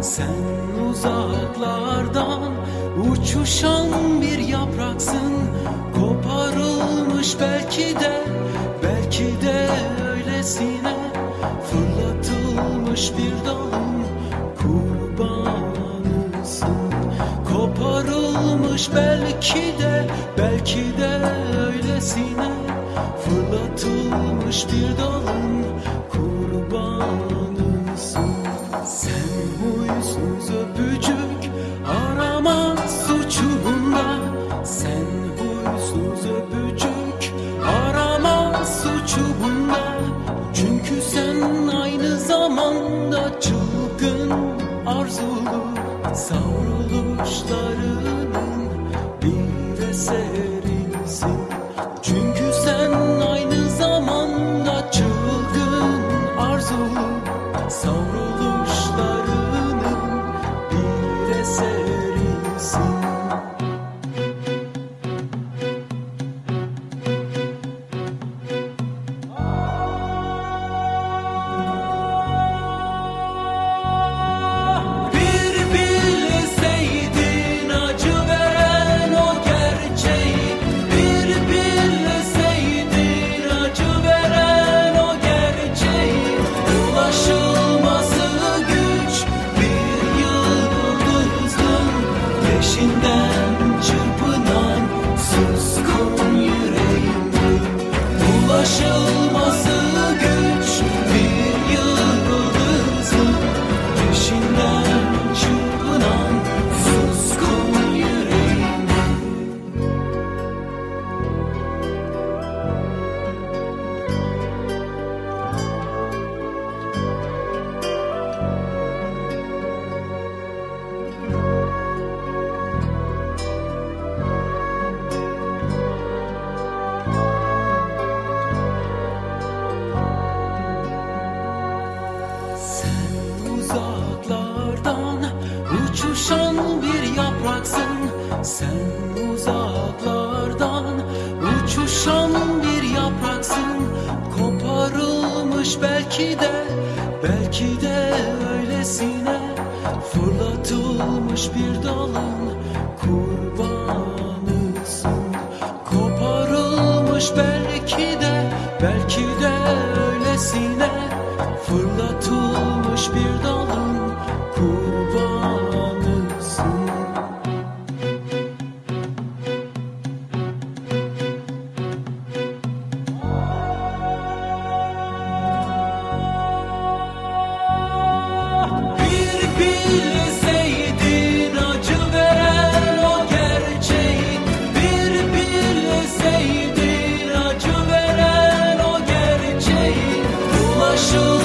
Sen uzaklardan uçuşan bir yapraksın. Koparılmış belki de belki de öylesine. Fırlatılmış bir dalın kurbanısın. Koparılmış belki de belki de öylesine. Fırlatılmış bir dalın kurbanısın Çünkü sen aynı zamanda çılgın arzulu Savruluşlarının bir eserisin Çünkü belki de belki de öylesine Fırlatılmış bir dalın kurbanısın Koparılmış belki de belki de öylesine Fırlatılmış 树